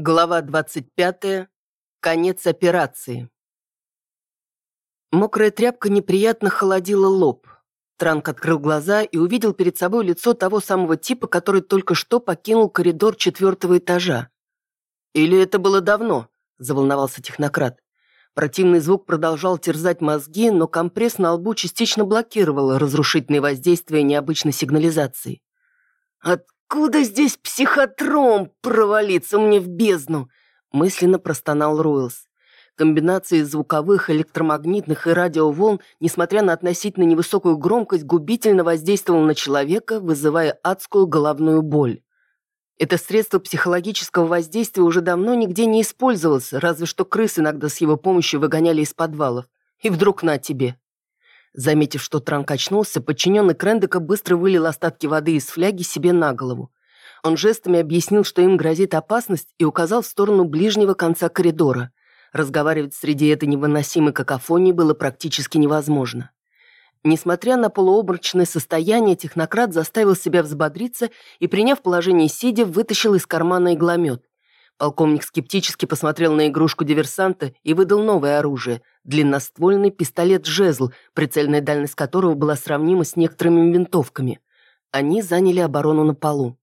Глава 25. Конец операции. Мокрая тряпка неприятно холодила лоб. Транк открыл глаза и увидел перед собой лицо того самого типа, который только что покинул коридор четвертого этажа. «Или это было давно?» – заволновался технократ. Противный звук продолжал терзать мозги, но компресс на лбу частично блокировал разрушительное воздействие необычной сигнализации. «От «Откуда здесь психотром провалиться мне в бездну?» мысленно простонал Ройлс. Комбинации звуковых, электромагнитных и радиоволн, несмотря на относительно невысокую громкость, губительно воздействовал на человека, вызывая адскую головную боль. Это средство психологического воздействия уже давно нигде не использовалось, разве что крыс иногда с его помощью выгоняли из подвалов. И вдруг на тебе. Заметив, что Транк очнулся, подчиненный Крендека быстро вылил остатки воды из фляги себе на голову. Он жестами объяснил, что им грозит опасность, и указал в сторону ближнего конца коридора. Разговаривать среди этой невыносимой какофонии было практически невозможно. Несмотря на полуобморочное состояние, технократ заставил себя взбодриться и, приняв положение сидя, вытащил из кармана игломет. Полковник скептически посмотрел на игрушку диверсанта и выдал новое оружие – длинноствольный пистолет-жезл, прицельная дальность которого была сравнима с некоторыми винтовками. Они заняли оборону на полу.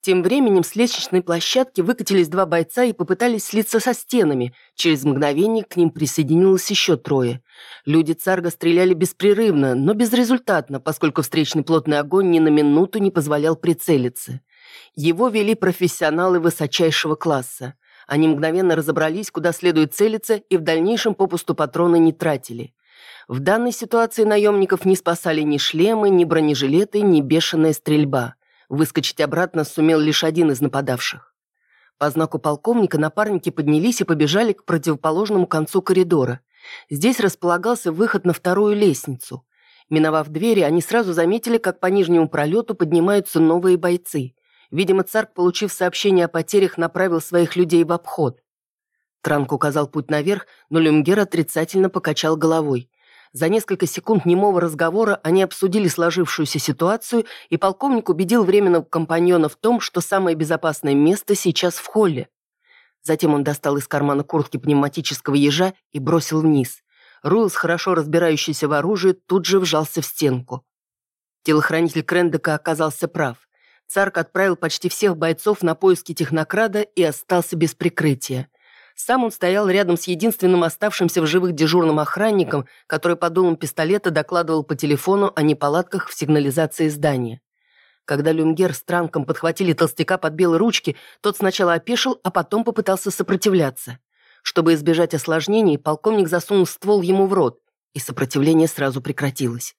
Тем временем с лестничной площадки выкатились два бойца и попытались слиться со стенами. Через мгновение к ним присоединилось еще трое. Люди Царга стреляли беспрерывно, но безрезультатно, поскольку встречный плотный огонь ни на минуту не позволял прицелиться. Его вели профессионалы высочайшего класса. Они мгновенно разобрались, куда следует целиться, и в дальнейшем попусту патроны не тратили. В данной ситуации наемников не спасали ни шлемы, ни бронежилеты, ни бешеная стрельба. Выскочить обратно сумел лишь один из нападавших. По знаку полковника напарники поднялись и побежали к противоположному концу коридора. Здесь располагался выход на вторую лестницу. Миновав двери, они сразу заметили, как по нижнему пролету поднимаются новые бойцы. Видимо, Царк, получив сообщение о потерях, направил своих людей в обход. Транк указал путь наверх, но Люмгер отрицательно покачал головой. За несколько секунд немого разговора они обсудили сложившуюся ситуацию, и полковник убедил временного компаньона в том, что самое безопасное место сейчас в холле. Затем он достал из кармана куртки пневматического ежа и бросил вниз. Руэлс, хорошо разбирающийся в оружии, тут же вжался в стенку. Телохранитель Крендека оказался прав. Царк отправил почти всех бойцов на поиски технокрада и остался без прикрытия. Сам он стоял рядом с единственным оставшимся в живых дежурным охранником, который под дулом пистолета докладывал по телефону о неполадках в сигнализации здания. Когда Люмгер с Транком подхватили толстяка под белые ручки, тот сначала опешил, а потом попытался сопротивляться. Чтобы избежать осложнений, полковник засунул ствол ему в рот, и сопротивление сразу прекратилось.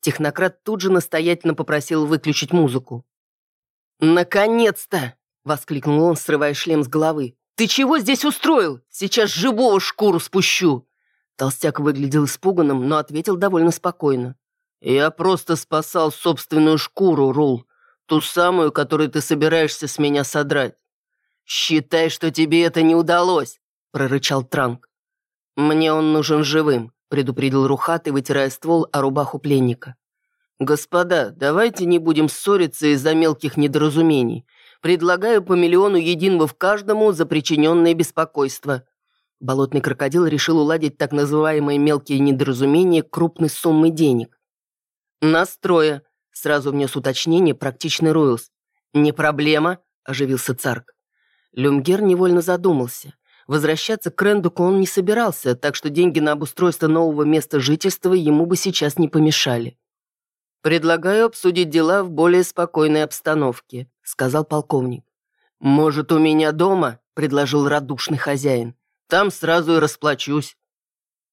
Технократ тут же настоятельно попросил выключить музыку. «Наконец-то!» — воскликнул он, срывая шлем с головы. «Ты чего здесь устроил? Сейчас живого шкуру спущу!» Толстяк выглядел испуганным, но ответил довольно спокойно. «Я просто спасал собственную шкуру, Рул. Ту самую, которую ты собираешься с меня содрать. Считай, что тебе это не удалось!» — прорычал Транк. «Мне он нужен живым», — предупредил Рухатый, вытирая ствол о рубаху пленника. «Господа, давайте не будем ссориться из-за мелких недоразумений. Предлагаю по миллиону единого в каждому за причиненное беспокойство». Болотный крокодил решил уладить так называемые мелкие недоразумения крупной суммы денег. «Настроя», — сразу внес уточнение практичный Ройлс. «Не проблема», — оживился Царк. Люмгер невольно задумался. Возвращаться к Рендуку он не собирался, так что деньги на обустройство нового места жительства ему бы сейчас не помешали. «Предлагаю обсудить дела в более спокойной обстановке», — сказал полковник. «Может, у меня дома?» — предложил радушный хозяин. «Там сразу и расплачусь».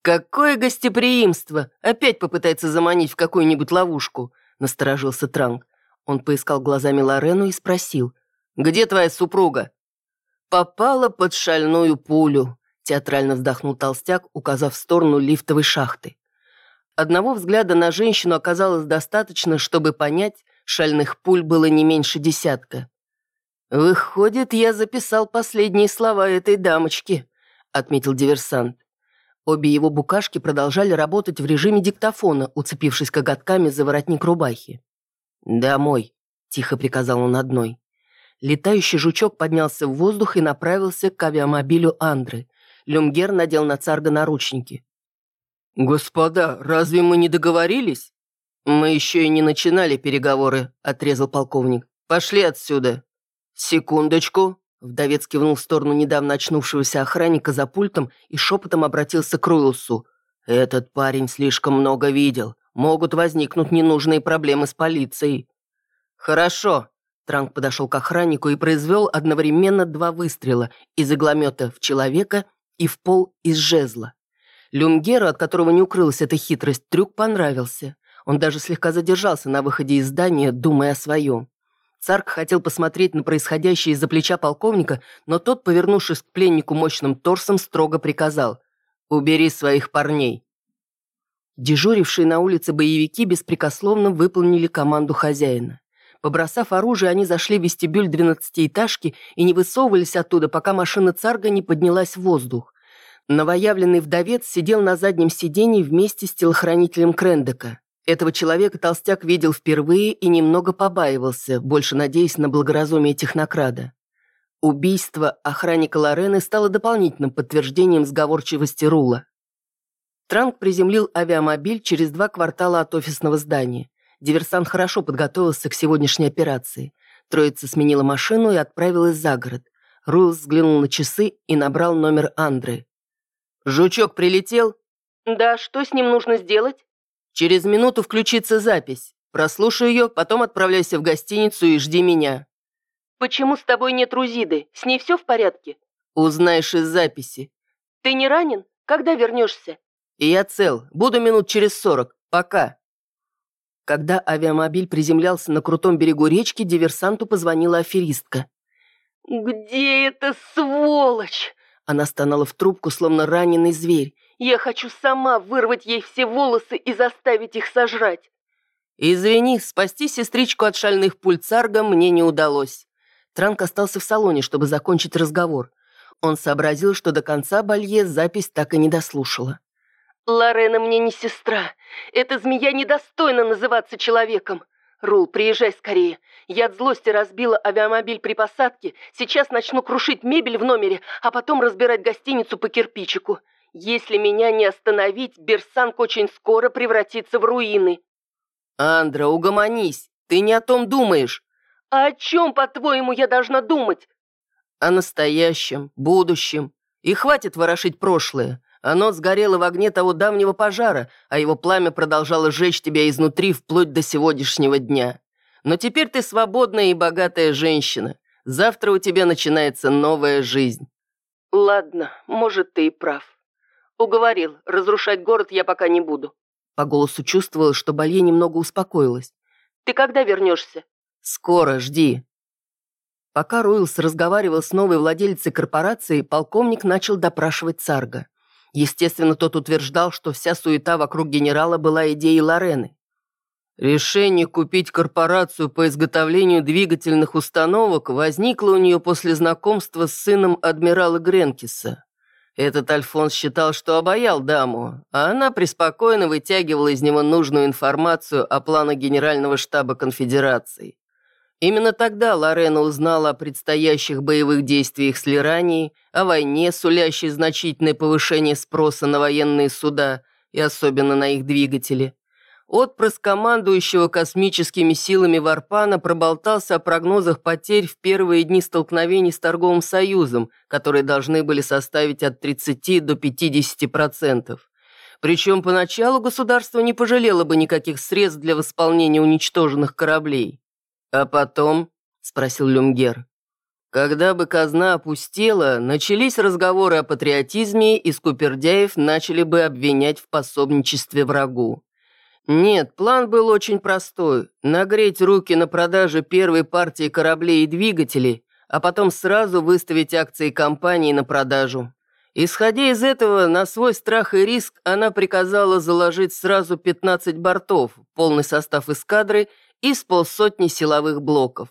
«Какое гостеприимство! Опять попытается заманить в какую-нибудь ловушку», — насторожился Транк. Он поискал глазами Лорену и спросил. «Где твоя супруга?» «Попала под шальную пулю», — театрально вздохнул толстяк, указав в сторону лифтовой шахты. Одного взгляда на женщину оказалось достаточно, чтобы понять, шальных пуль было не меньше десятка. «Выходит, я записал последние слова этой дамочки», — отметил диверсант. Обе его букашки продолжали работать в режиме диктофона, уцепившись коготками за воротник рубахи. «Домой», — тихо приказал он одной. Летающий жучок поднялся в воздух и направился к авиамобилю Андры. Люмгер надел на царга наручники. «Господа, разве мы не договорились?» «Мы еще и не начинали переговоры», — отрезал полковник. «Пошли отсюда». «Секундочку», — вдовец кивнул в сторону недавно очнувшегося охранника за пультом и шепотом обратился к Руэлсу. «Этот парень слишком много видел. Могут возникнуть ненужные проблемы с полицией». «Хорошо», Транк подошел к охраннику и произвел одновременно два выстрела из игломета в человека и в пол из жезла. Люмгеру, от которого не укрылась эта хитрость, трюк понравился. Он даже слегка задержался на выходе из здания, думая о своем. Царк хотел посмотреть на происходящее из-за плеча полковника, но тот, повернувшись к пленнику мощным торсом, строго приказал «Убери своих парней». Дежурившие на улице боевики беспрекословно выполнили команду хозяина. Побросав оружие, они зашли в вестибюль двенадцатиэтажки и не высовывались оттуда, пока машина царга не поднялась в воздух. Новоявленный вдовец сидел на заднем сидении вместе с телохранителем Крендека. Этого человека толстяк видел впервые и немного побаивался, больше надеясь на благоразумие технокрада. Убийство охранника Лорены стало дополнительным подтверждением сговорчивости Рула. Транк приземлил авиамобиль через два квартала от офисного здания. Диверсант хорошо подготовился к сегодняшней операции. Троица сменила машину и отправилась за город. Руэлс взглянул на часы и набрал номер Андры. «Жучок прилетел?» «Да, что с ним нужно сделать?» «Через минуту включится запись. Прослушай ее, потом отправляйся в гостиницу и жди меня». «Почему с тобой нет Рузиды? С ней все в порядке?» «Узнаешь из записи». «Ты не ранен? Когда вернешься?» «И я цел. Буду минут через сорок. Пока». Когда авиамобиль приземлялся на крутом берегу речки, диверсанту позвонила аферистка. «Где эта сволочь?» Она стонала в трубку, словно раненый зверь. «Я хочу сама вырвать ей все волосы и заставить их сожрать». «Извини, спасти сестричку от шальных пуль царга мне не удалось». Транк остался в салоне, чтобы закончить разговор. Он сообразил, что до конца Балье запись так и не дослушала. Лорена мне не сестра. Эта змея недостойна называться человеком. Рул, приезжай скорее. Я от злости разбила авиамобиль при посадке. Сейчас начну крушить мебель в номере, а потом разбирать гостиницу по кирпичику. Если меня не остановить, Берсанг очень скоро превратится в руины. Андра, угомонись. Ты не о том думаешь. А о чем, по-твоему, я должна думать? О настоящем, будущем. И хватит ворошить прошлое. Оно сгорело в огне того давнего пожара, а его пламя продолжало жечь тебя изнутри вплоть до сегодняшнего дня. Но теперь ты свободная и богатая женщина. Завтра у тебя начинается новая жизнь». «Ладно, может, ты и прав. Уговорил, разрушать город я пока не буду». По голосу чувствовала, что Балье немного успокоилась. «Ты когда вернешься?» «Скоро, жди». Пока Руэлс разговаривал с новой владельцей корпорации, полковник начал допрашивать Царга. Естественно, тот утверждал, что вся суета вокруг генерала была идеей Лорены. Решение купить корпорацию по изготовлению двигательных установок возникло у нее после знакомства с сыном адмирала Гренкиса. Этот Альфонс считал, что обаял даму, а она преспокойно вытягивала из него нужную информацию о планах Генерального штаба конфедерации. Именно тогда Лорена узнала о предстоящих боевых действиях с Лиранией, о войне, сулящей значительное повышение спроса на военные суда и особенно на их двигатели. Отпрыск командующего космическими силами Варпана проболтался о прогнозах потерь в первые дни столкновений с торговым союзом, которые должны были составить от 30 до 50%. Причем поначалу государство не пожалело бы никаких средств для восполнения уничтоженных кораблей. «А потом?» – спросил Люмгер. Когда бы казна опустела, начались разговоры о патриотизме, и скупердяев начали бы обвинять в пособничестве врагу. Нет, план был очень простой – нагреть руки на продаже первой партии кораблей и двигателей, а потом сразу выставить акции компании на продажу. Исходя из этого, на свой страх и риск она приказала заложить сразу 15 бортов, полный состав эскадры – из полсотни силовых блоков.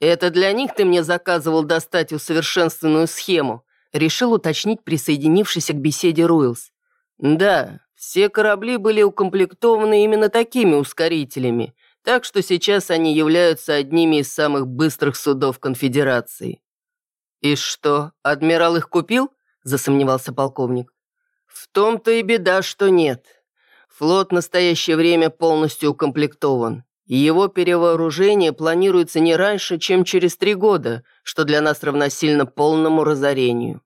«Это для них ты мне заказывал достать усовершенствованную схему», решил уточнить присоединившийся к беседе Руэлс. «Да, все корабли были укомплектованы именно такими ускорителями. Так что сейчас они являются одними из самых быстрых судов Конфедерации. «И что, адмирал их купил?» – засомневался полковник. «В том-то и беда, что нет. Флот в настоящее время полностью укомплектован. И его перевооружение планируется не раньше, чем через три года, что для нас равносильно полному разорению.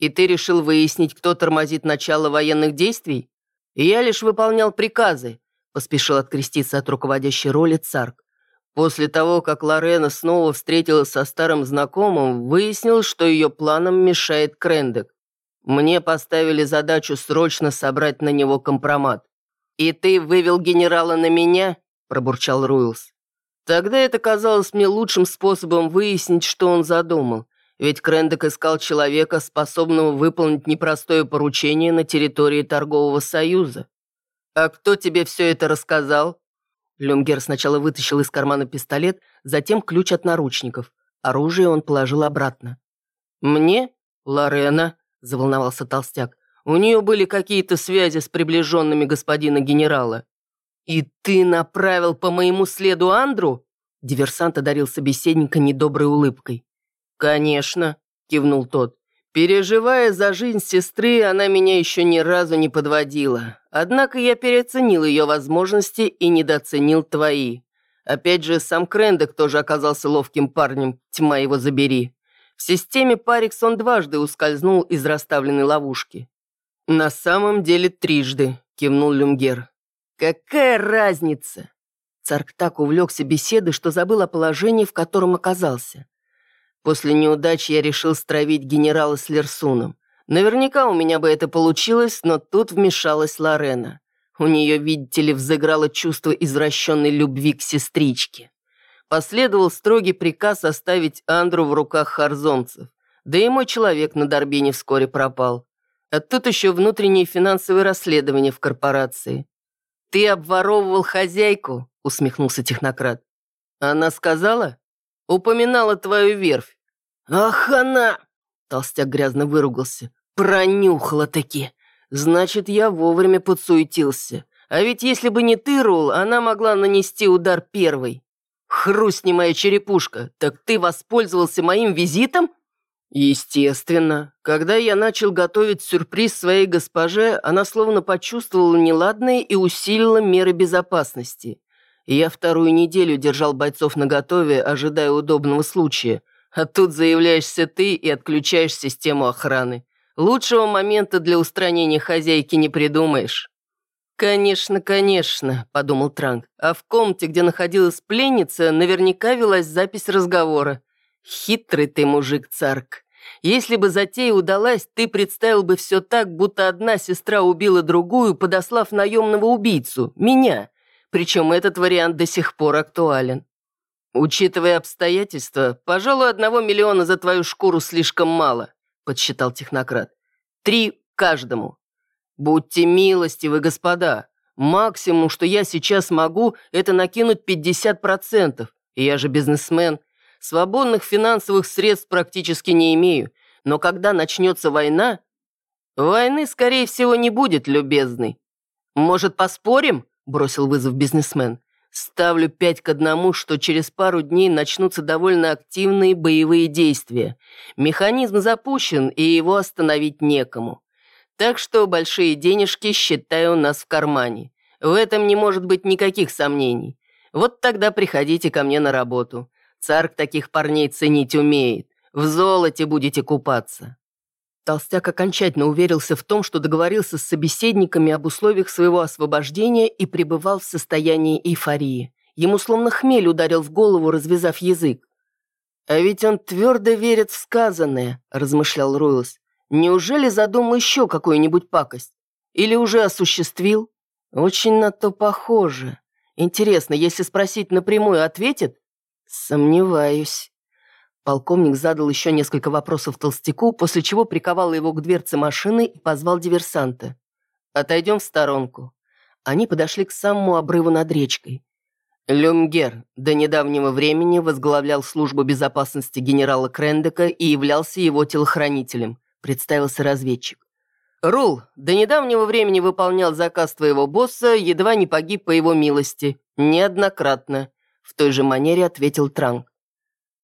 И ты решил выяснить, кто тормозит начало военных действий? Я лишь выполнял приказы, поспешил откреститься от руководящей роли Царк. После того, как Лорена снова встретилась со старым знакомым, выяснил, что ее планам мешает Крендек. Мне поставили задачу срочно собрать на него компромат. «И ты вывел генерала на меня?» – пробурчал Руэлс. Тогда это казалось мне лучшим способом выяснить, что он задумал. Ведь Крендек искал человека, способного выполнить непростое поручение на территории торгового союза. «А кто тебе все это рассказал?» Люмгер сначала вытащил из кармана пистолет, затем ключ от наручников. Оружие он положил обратно. «Мне? Лорена?» – заволновался толстяк. «У нее были какие-то связи с приближенными господина генерала». «И ты направил по моему следу Андру?» Диверсант одарил собеседника недоброй улыбкой. «Конечно», – кивнул тот. «Переживая за жизнь сестры, она меня еще ни разу не подводила. Однако я переоценил ее возможности и недооценил твои. Опять же, сам Крендек тоже оказался ловким парнем, тьма его забери. В системе Парикс он дважды ускользнул из расставленной ловушки». «На самом деле трижды», – кивнул Люмгер. «Какая разница?» Царк так увлекся беседой, что забыл о положении, в котором оказался. После неудачи я решил стравить генерала с Лерсуном. Наверняка у меня бы это получилось, но тут вмешалась Лорена. У нее, видите ли, взыграло чувство извращенной любви к сестричке. Последовал строгий приказ оставить Андру в руках харзонцев. Да и мой человек на Дорбине вскоре пропал. А тут еще внутренние финансовые расследования в корпорации. «Ты обворовывал хозяйку», — усмехнулся технократ. «Она сказала?» «Упоминала твою верфь. «Ах она!» – толстяк грязно выругался. «Пронюхала-таки! Значит, я вовремя подсуетился. А ведь если бы не ты, Рул, она могла нанести удар первой. Хрустни моя черепушка, так ты воспользовался моим визитом?» Естественно. Когда я начал готовить сюрприз своей госпоже, она словно почувствовала неладное и усилила меры безопасности. Я вторую неделю держал бойцов наготове, ожидая удобного случая – а тут заявляешься ты и отключаешь систему охраны. Лучшего момента для устранения хозяйки не придумаешь». «Конечно, конечно», — подумал Транк. «А в комнате, где находилась пленница, наверняка велась запись разговора. Хитрый ты мужик, Царк. Если бы затея удалась, ты представил бы все так, будто одна сестра убила другую, подослав наемного убийцу, меня. Причем этот вариант до сих пор актуален. «Учитывая обстоятельства, пожалуй, одного миллиона за твою шкуру слишком мало», — подсчитал технократ. «Три каждому. Будьте милостивы, господа. Максимум, что я сейчас могу, это накинуть 50%. И я же бизнесмен. Свободных финансовых средств практически не имею. Но когда начнется война... Войны, скорее всего, не будет, любезный. Может, поспорим?» — бросил вызов бизнесмен. Ставлю пять к одному, что через пару дней начнутся довольно активные боевые действия. Механизм запущен, и его остановить некому. Так что большие денежки, считаю, у нас в кармане. В этом не может быть никаких сомнений. Вот тогда приходите ко мне на работу. Царк таких парней ценить умеет. В золоте будете купаться. Толстяк окончательно уверился в том, что договорился с собеседниками об условиях своего освобождения и пребывал в состоянии эйфории. Ему словно хмель ударил в голову, развязав язык. «А ведь он твердо верит в сказанное», – размышлял Руэлс. «Неужели задумал еще какую-нибудь пакость? Или уже осуществил? Очень на то похоже. Интересно, если спросить напрямую, ответит? Сомневаюсь». Полковник задал еще несколько вопросов толстяку, после чего приковал его к дверце машины и позвал диверсанта. «Отойдем в сторонку». Они подошли к самому обрыву над речкой. Люмгер до недавнего времени возглавлял службу безопасности генерала Крендека и являлся его телохранителем, представился разведчик. Рул до недавнего времени выполнял заказ твоего босса, едва не погиб по его милости. Неоднократно. В той же манере ответил Транк.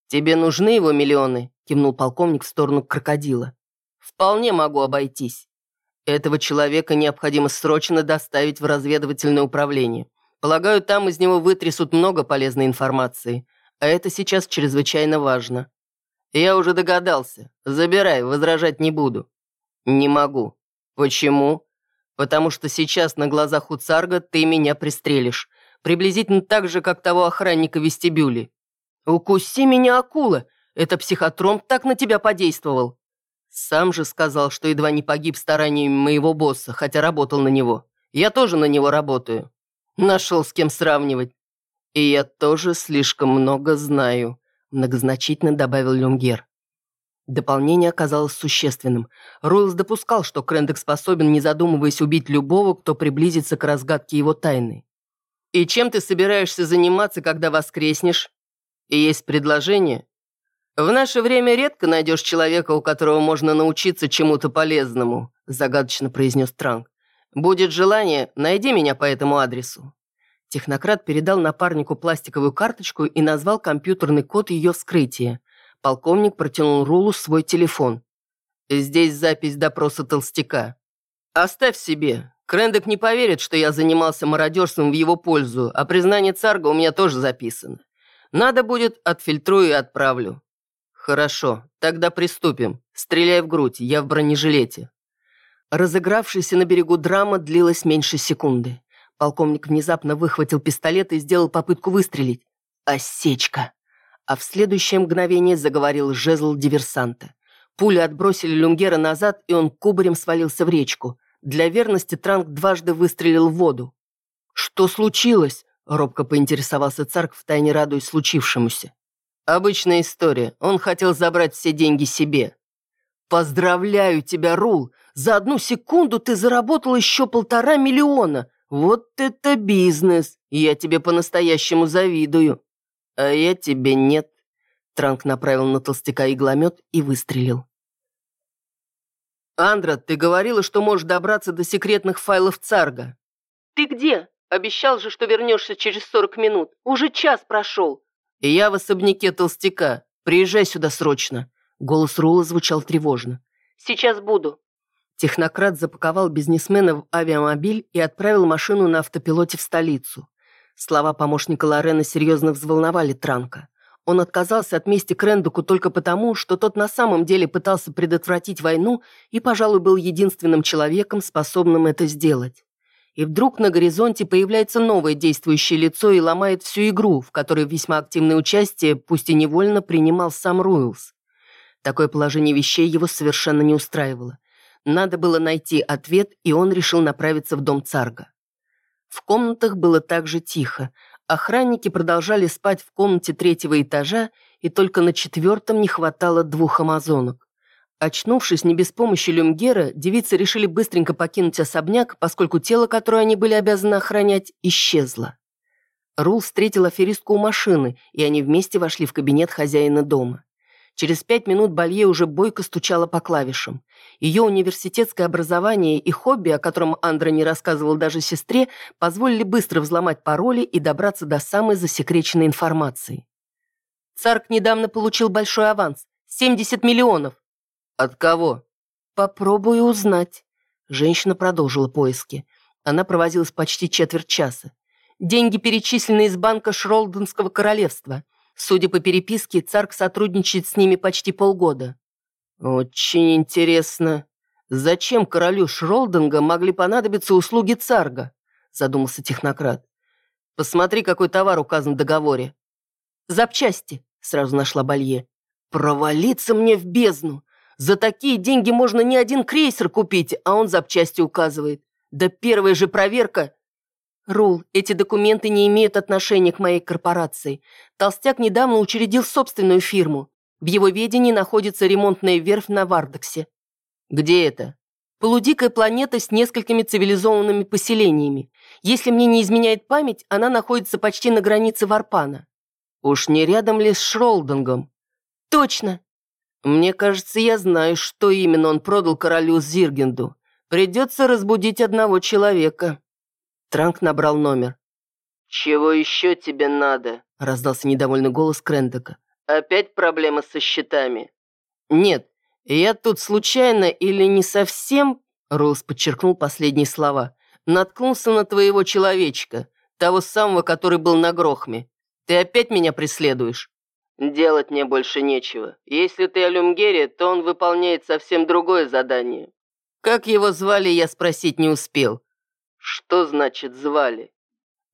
«Тебе нужны его миллионы?» – кивнул полковник в сторону крокодила. «Вполне могу обойтись. Этого человека необходимо срочно доставить в разведывательное управление. Полагаю, там из него вытрясут много полезной информации, а это сейчас чрезвычайно важно. Я уже догадался. Забирай, возражать не буду». «Не могу. «Почему?» «Потому что сейчас на глазах у царга ты меня пристрелишь. Приблизительно так же, как того охранника в вестибюле». «Укуси меня, акула! Это психотром так на тебя подействовал!» Сам же сказал, что едва не погиб стараниями моего босса, хотя работал на него. Я тоже на него работаю. Нашел с кем сравнивать. И я тоже слишком много знаю, многозначительно добавил Люмгер. Дополнение оказалось существенным. Ройлс допускал, что Крендек способен, не задумываясь, убить любого, кто приблизится к разгадке его тайны. «И чем ты собираешься заниматься, когда воскреснешь? И есть предложение?» «В наше время редко найдешь человека, у которого можно научиться чему-то полезному», загадочно произнес Транк. «Будет желание, найди меня по этому адресу». Технократ передал напарнику пластиковую карточку и назвал компьютерный код ее вскрытия. Полковник протянул Рулу свой телефон. «Здесь запись допроса толстяка. Оставь себе. Крендек не поверит, что я занимался мародерством в его пользу, а признание царга у меня тоже записано. Надо будет, отфильтрую и отправлю». «Хорошо, тогда приступим. Стреляй в грудь, я в бронежилете». Разыгравшаяся на берегу драма длилась меньше секунды. Полковник внезапно выхватил пистолет и сделал попытку выстрелить. Осечка а в следующее мгновение заговорил жезл диверсанта. Пули отбросили Люмгера назад, и он кубарем свалился в речку. Для верности Транк дважды выстрелил в воду. «Что случилось?» – робко поинтересовался Царк, втайне радуясь случившемуся. «Обычная история. Он хотел забрать все деньги себе». «Поздравляю тебя, Рул! За одну секунду ты заработал еще полтора миллиона! Вот это бизнес! Я тебе по-настоящему завидую!» «А я тебе нет». Транк направил на толстяка игломет и выстрелил. «Андра, ты говорила, что можешь добраться до секретных файлов Царга». «Ты где? Обещал же, что вернешься через сорок минут. Уже час прошел». «Я в особняке толстяка. Приезжай сюда срочно». Голос Рула звучал тревожно. «Сейчас буду». Технократ запаковал бизнесмена в авиамобиль и отправил машину на автопилоте в столицу. Слова помощника Лорена серьезно взволновали Транка. Он отказался от мести Крендуку только потому, что тот на самом деле пытался предотвратить войну и, пожалуй, был единственным человеком, способным это сделать. И вдруг на горизонте появляется новое действующее лицо и ломает всю игру, в которой весьма активное участие, пусть и невольно, принимал сам Руэлс. Такое положение вещей его совершенно не устраивало. Надо было найти ответ, и он решил направиться в дом Царга. В комнатах было также тихо. Охранники продолжали спать в комнате третьего этажа, и только на четвертом не хватало двух амазонок. Очнувшись не без помощи люмгера, девицы решили быстренько покинуть особняк, поскольку тело, которое они были обязаны охранять, исчезло. Рул встретил аферистку у машины, и они вместе вошли в кабинет хозяина дома. Через пять минут Балье уже бойко стучала по клавишам. Ее университетское образование и хобби, о котором Андра не рассказывал даже сестре, позволили быстро взломать пароли и добраться до самой засекреченной информации. Царк недавно получил большой аванс – 70 миллионов. От кого? Попробую узнать. Женщина продолжила поиски. Она провозилась почти четверть часа. Деньги перечислены из банка Шролденского королевства – Судя по переписке, Царк сотрудничает с ними почти полгода. Очень интересно. Зачем королю Шролдинга могли понадобиться услуги Царга? Задумался технократ. Посмотри, какой товар указан в договоре. Запчасти, сразу нашла Балье. Провалиться мне в бездну. За такие деньги можно не один крейсер купить, а он запчасти указывает. Да первая же проверка «Рул, эти документы не имеют отношения к моей корпорации. Толстяк недавно учредил собственную фирму. В его ведении находится ремонтная верфь на Вардексе». «Где это?» «Полудикая планета с несколькими цивилизованными поселениями. Если мне не изменяет память, она находится почти на границе Варпана». «Уж не рядом ли с Шролдингом?» «Точно!» «Мне кажется, я знаю, что именно он продал королю Зиргенду. Придется разбудить одного человека». Транк набрал номер. «Чего еще тебе надо?» – раздался недовольный голос Крендека. «Опять проблемы со счетами?» «Нет, я тут случайно или не совсем...» Роуз подчеркнул последние слова. «Наткнулся на твоего человечка, того самого, который был на Грохме. Ты опять меня преследуешь?» «Делать мне больше нечего. Если ты о Люмгере, то он выполняет совсем другое задание». Как его звали, я спросить не успел. «Что значит звали?»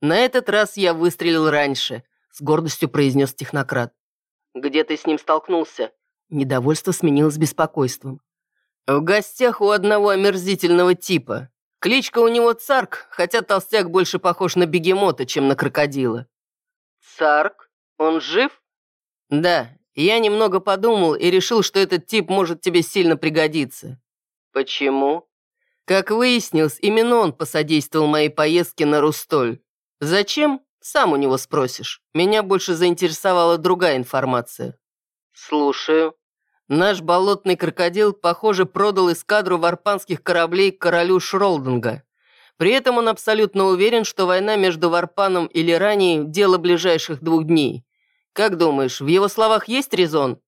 «На этот раз я выстрелил раньше», — с гордостью произнес технократ. «Где ты с ним столкнулся?» Недовольство сменилось беспокойством. «В гостях у одного омерзительного типа. Кличка у него Царк, хотя толстяк больше похож на бегемота, чем на крокодила». «Царк? Он жив?» «Да, я немного подумал и решил, что этот тип может тебе сильно пригодиться». «Почему?» Как выяснилось, именно он посодействовал моей поездке на Рустоль. Зачем? Сам у него спросишь. Меня больше заинтересовала другая информация. Слушаю. Наш болотный крокодил, похоже, продал эскадру варпанских кораблей королю Шролдинга. При этом он абсолютно уверен, что война между Варпаном и Лиранией – дело ближайших двух дней. Как думаешь, в его словах есть резон?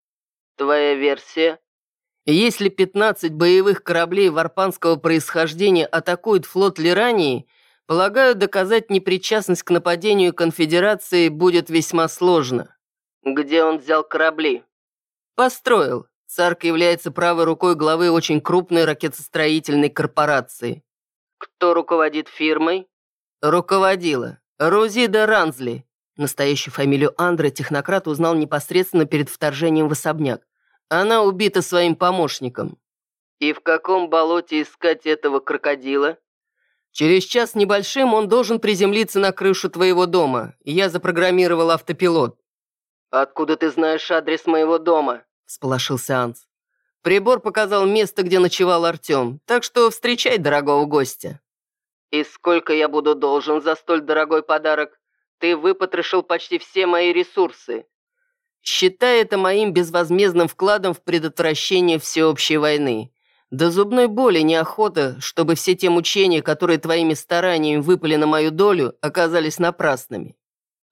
Твоя версия? Если 15 боевых кораблей варпанского происхождения атакуют флот Лирании, полагаю, доказать непричастность к нападению конфедерации будет весьма сложно. Где он взял корабли? Построил. Царк является правой рукой главы очень крупной ракетостроительной корпорации. Кто руководит фирмой? Руководила. Розида Ранзли. Настоящую фамилию Андре технократ узнал непосредственно перед вторжением в особняк. Она убита своим помощником. И в каком болоте искать этого крокодила? Через час небольшим он должен приземлиться на крышу твоего дома. Я запрограммировал автопилот. Откуда ты знаешь адрес моего дома? Всполошился Анс. Прибор показал место, где ночевал Артем, так что встречай дорогого гостя. И сколько я буду должен за столь дорогой подарок? Ты выпотрошил почти все мои ресурсы. Считай это моим безвозмездным вкладом в предотвращение всеобщей войны. До зубной боли неохота, чтобы все те мучения, которые твоими стараниями выпали на мою долю, оказались напрасными.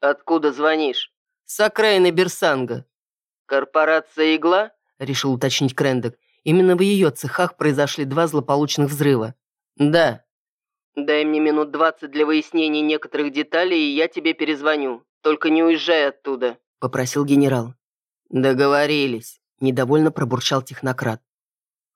Откуда звонишь? С окраины Берсанга. Корпорация «Игла»? Решил уточнить Крендек. Именно в ее цехах произошли два злополучных взрыва. Да. Дай мне минут двадцать для выяснения некоторых деталей, и я тебе перезвоню. Только не уезжай оттуда. — попросил генерал. «Договорились», — недовольно пробурчал технократ.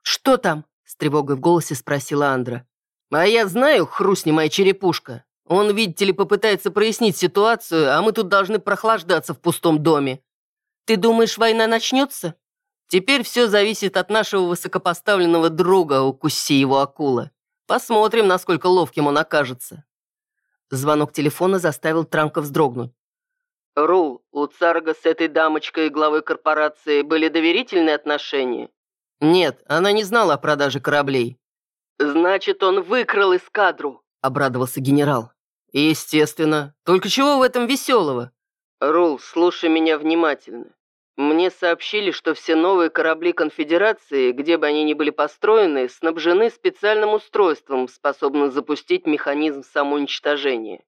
«Что там?» — с тревогой в голосе спросила Андра. «А я знаю, хрустни моя черепушка. Он, видите ли, попытается прояснить ситуацию, а мы тут должны прохлаждаться в пустом доме. Ты думаешь, война начнется? Теперь все зависит от нашего высокопоставленного друга, укуси его акула. Посмотрим, насколько ловким он окажется». Звонок телефона заставил Транка вздрогнуть. Рул, у Царга с этой дамочкой и главой корпорации были доверительные отношения? Нет, она не знала о продаже кораблей. Значит, он выкрал эскадру, обрадовался генерал. Естественно. Только чего в этом веселого? Рул, слушай меня внимательно. Мне сообщили, что все новые корабли конфедерации, где бы они ни были построены, снабжены специальным устройством, способным запустить механизм самоуничтожения.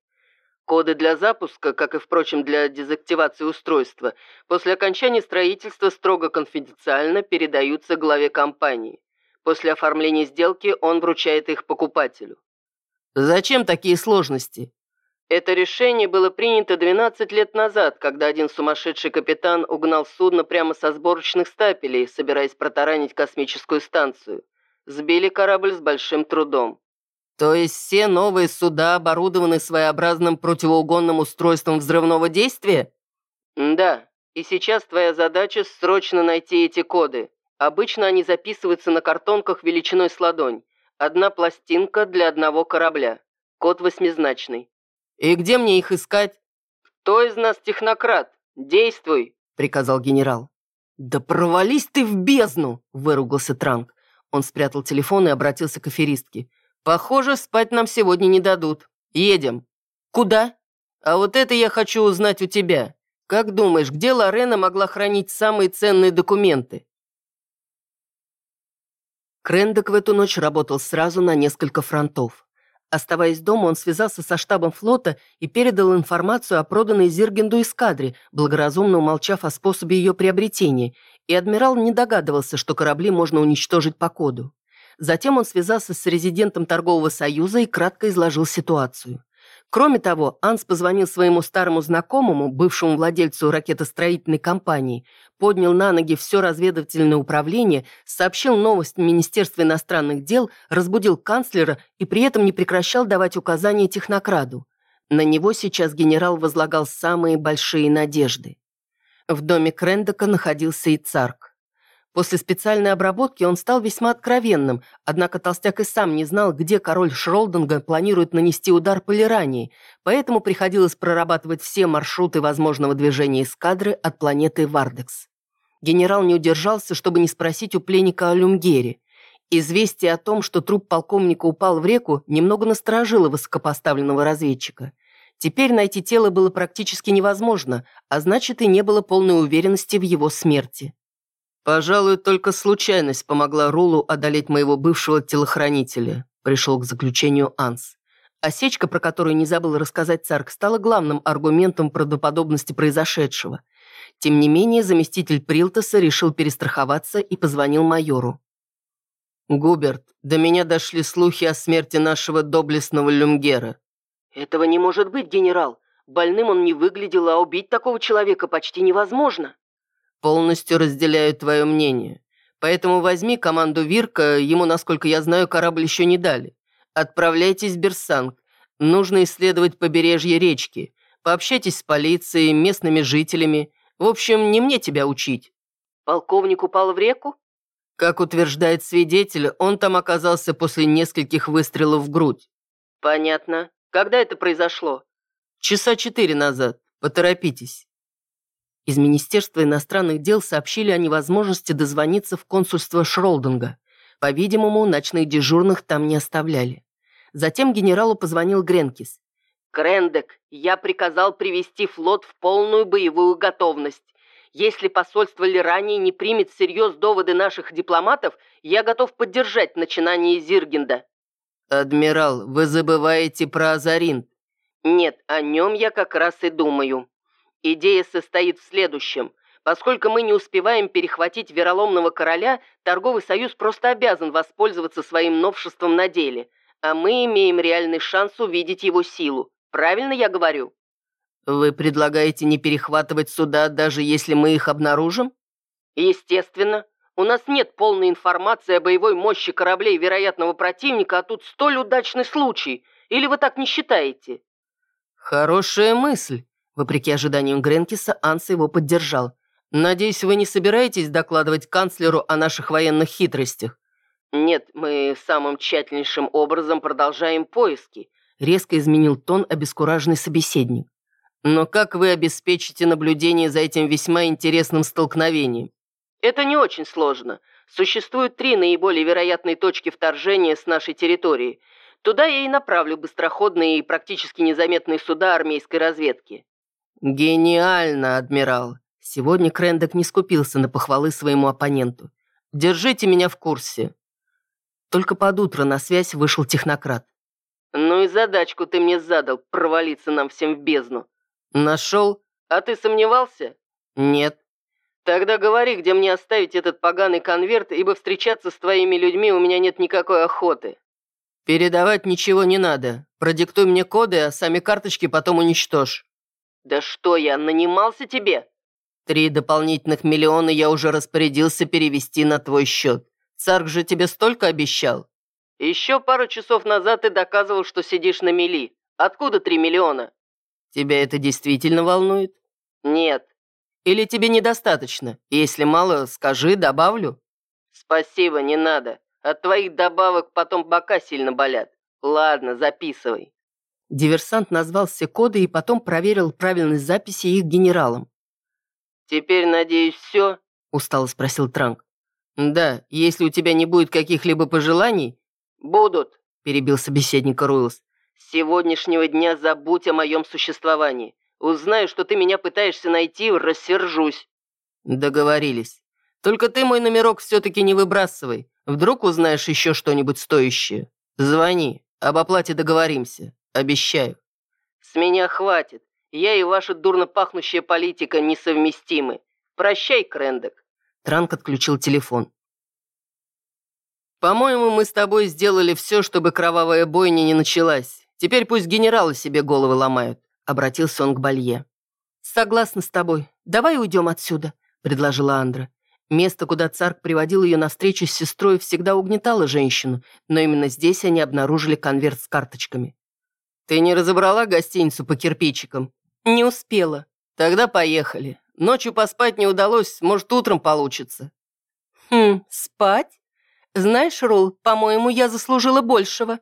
Коды для запуска, как и, впрочем, для дезактивации устройства, после окончания строительства строго конфиденциально передаются главе компании. После оформления сделки он вручает их покупателю. Зачем такие сложности? Это решение было принято 12 лет назад, когда один сумасшедший капитан угнал судно прямо со сборочных стапелей, собираясь протаранить космическую станцию. Сбили корабль с большим трудом. То есть все новые суда оборудованы своеобразным противоугонным устройством взрывного действия? Да, и сейчас твоя задача срочно найти эти коды. Обычно они записываются на картонках величиной с ладонь. Одна пластинка для одного корабля. Код восьмизначный. И где мне их искать? Кто из нас технократ? Действуй, приказал генерал. Да провались ты в бездну, выругался Транк. Он спрятал телефон и обратился к аферистке. Похоже, спать нам сегодня не дадут. Едем. Куда? А вот это я хочу узнать у тебя. Как думаешь, где Лорена могла хранить самые ценные документы? Крендек в эту ночь работал сразу на несколько фронтов. Оставаясь дома, он связался со штабом флота и передал информацию о проданной Зиргенду эскадре, благоразумно умолчав о способе ее приобретения, и адмирал не догадывался, что корабли можно уничтожить по коду. Затем он связался с резидентом торгового союза и кратко изложил ситуацию. Кроме того, Анс позвонил своему старому знакомому, бывшему владельцу ракетостроительной компании, поднял на ноги все разведывательное управление, сообщил новость в Министерство иностранных дел, разбудил канцлера и при этом не прекращал давать указания технокраду. На него сейчас генерал возлагал самые большие надежды. В доме Крендека находился и царк. После специальной обработки он стал весьма откровенным, однако толстяк и сам не знал, где король Шролдинга планирует нанести удар по Лирании, поэтому приходилось прорабатывать все маршруты возможного движения эскадры от планеты Вардекс. Генерал не удержался, чтобы не спросить у пленника о Люмгере. Известие о том, что труп полковника упал в реку, немного насторожило высокопоставленного разведчика. Теперь найти тело было практически невозможно, а значит и не было полной уверенности в его смерти. «Пожалуй, только случайность помогла Рулу одолеть моего бывшего телохранителя», пришел к заключению Анс. Осечка, про которую не забыл рассказать Царк, стала главным аргументом правдоподобности произошедшего. Тем не менее, заместитель Прилтоса решил перестраховаться и позвонил майору. «Губерт, до меня дошли слухи о смерти нашего доблестного Люмгера». «Этого не может быть, генерал. Больным он не выглядел, а убить такого человека почти невозможно». Полностью разделяю твое мнение. Поэтому возьми команду Вирка, ему, насколько я знаю, корабль еще не дали. Отправляйтесь в Берсанг. Нужно исследовать побережье речки. Пообщайтесь с полицией, местными жителями. В общем, не мне тебя учить». «Полковник упал в реку?» Как утверждает свидетель, он там оказался после нескольких выстрелов в грудь. «Понятно. Когда это произошло?» «Часа четыре назад. Поторопитесь». Из Министерства иностранных дел сообщили о невозможности дозвониться в консульство Шролдинга. По-видимому, ночных дежурных там не оставляли. Затем генералу позвонил Гренкис. «Крендек, я приказал привести флот в полную боевую готовность. Если посольство Лирании не примет всерьез доводы наших дипломатов, я готов поддержать начинание Зиргенда». «Адмирал, вы забываете про Азарин». «Нет, о нем я как раз и думаю. Идея состоит в следующем. Поскольку мы не успеваем перехватить вероломного короля, торговый союз просто обязан воспользоваться своим новшеством на деле, а мы имеем реальный шанс увидеть его силу. Правильно я говорю? Вы предлагаете не перехватывать суда, даже если мы их обнаружим? Естественно. У нас нет полной информации о боевой мощи кораблей вероятного противника, а тут столь удачный случай. Или вы так не считаете? Хорошая мысль. Вопреки ожиданиям Гренкиса, Анс его поддержал. «Надеюсь, вы не собираетесь докладывать канцлеру о наших военных хитростях?» «Нет, мы самым тщательнейшим образом продолжаем поиски», резко изменил тон обескураженный собеседник. «Но как вы обеспечите наблюдение за этим весьма интересным столкновением?» «Это не очень сложно. Существуют три наиболее вероятные точки вторжения с нашей территории. Туда я и направлю быстроходные и практически незаметные суда армейской разведки». «Гениально, адмирал!» Сегодня Крендек не скупился на похвалы своему оппоненту. «Держите меня в курсе!» Только под утро на связь вышел технократ. «Ну и задачку ты мне задал, провалиться нам всем в бездну». «Нашел?» «А ты сомневался?» «Нет». «Тогда говори, где мне оставить этот поганый конверт, ибо встречаться с твоими людьми у меня нет никакой охоты». «Передавать ничего не надо. Продиктуй мне коды, а сами карточки потом уничтожь». «Да что я, нанимался тебе?» «Три дополнительных миллиона я уже распорядился перевести на твой счет. Царк же тебе столько обещал?» «Еще пару часов назад ты доказывал, что сидишь на мели. Откуда три миллиона?» «Тебя это действительно волнует?» «Нет». «Или тебе недостаточно? Если мало, скажи, добавлю». «Спасибо, не надо. От твоих добавок потом бока сильно болят. Ладно, записывай». Диверсант назвал все коды и потом проверил правильность записи их генералом. «Теперь, надеюсь, все?» – устало спросил Транк. «Да, если у тебя не будет каких-либо пожеланий...» «Будут», – перебил собеседника Руэлс. «С сегодняшнего дня забудь о моем существовании. Узнаю, что ты меня пытаешься найти, рассержусь». «Договорились. Только ты мой номерок все-таки не выбрасывай. Вдруг узнаешь еще что-нибудь стоящее? Звони, об оплате договоримся, обещаю». «С меня хватит. Я и ваша дурно пахнущая политика несовместимы. Прощай, Крендек». Транк отключил телефон. «По-моему, мы с тобой сделали все, чтобы кровавая бойня не началась. Теперь пусть генералы себе головы ломают», — обратился он к Балье. «Согласна с тобой. Давай уйдем отсюда», — предложила Андра. Место, куда Царк приводил ее на встречу с сестрой, всегда угнетало женщину, но именно здесь они обнаружили конверт с карточками. «Ты не разобрала гостиницу по кирпичикам?» «Не успела». «Тогда поехали. Ночью поспать не удалось, может, утром получится». «Хм, спать? Знаешь, Ролл, по-моему, я заслужила большего».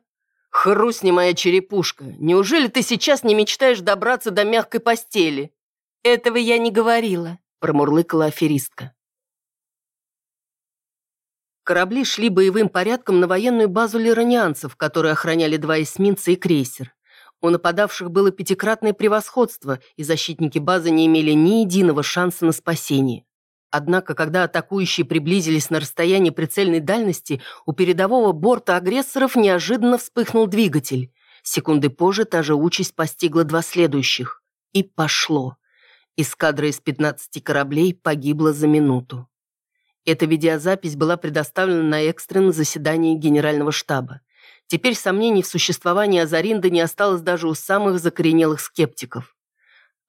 «Хрустни моя черепушка, неужели ты сейчас не мечтаешь добраться до мягкой постели?» «Этого я не говорила», — промурлыкала аферистка. Корабли шли боевым порядком на военную базу лиранианцев, которые охраняли два эсминца и крейсер. У нападавших было пятикратное превосходство, и защитники базы не имели ни единого шанса на спасение. Однако, когда атакующие приблизились на расстояние прицельной дальности, у передового борта агрессоров неожиданно вспыхнул двигатель. Секунды позже та же участь постигла два следующих. И пошло. Эскадра из 15 кораблей погибла за минуту. Эта видеозапись была предоставлена на экстренное заседание Генерального штаба. Теперь сомнений в существовании Азаринда не осталось даже у самых закоренелых скептиков.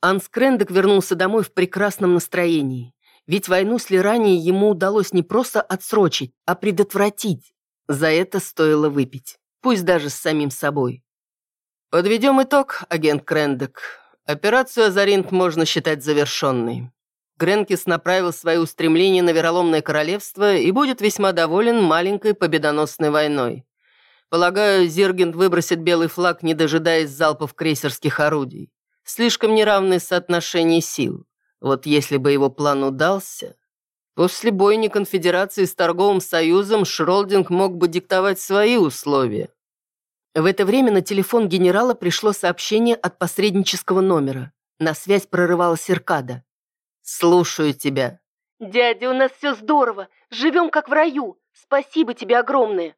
Анс Крендек вернулся домой в прекрасном настроении. Ведь войну с Лиранией ему удалось не просто отсрочить, а предотвратить. За это стоило выпить. Пусть даже с самим собой. Подведем итог, агент Крендек. Операцию Азаринт можно считать завершенной. Гренкис направил свои устремления на вероломное королевство и будет весьма доволен маленькой победоносной войной. Полагаю, Зиргент выбросит белый флаг, не дожидаясь залпов крейсерских орудий. Слишком неравное соотношение сил. Вот если бы его план удался... После бойни конфедерации с торговым союзом Шролдинг мог бы диктовать свои условия. В это время на телефон генерала пришло сообщение от посреднического номера. На связь прорывалась Иркада. «Слушаю тебя». «Дядя, у нас все здорово. Живем как в раю. Спасибо тебе огромное».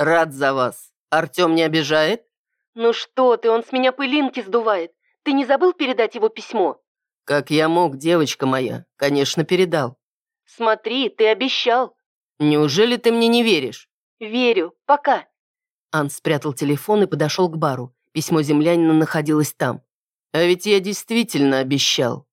«Рад за вас. Артем не обижает?» «Ну что ты, он с меня пылинки сдувает. Ты не забыл передать его письмо?» «Как я мог, девочка моя. Конечно, передал». «Смотри, ты обещал». «Неужели ты мне не веришь?» «Верю. Пока». Ан спрятал телефон и подошел к бару. Письмо землянина находилось там. «А ведь я действительно обещал».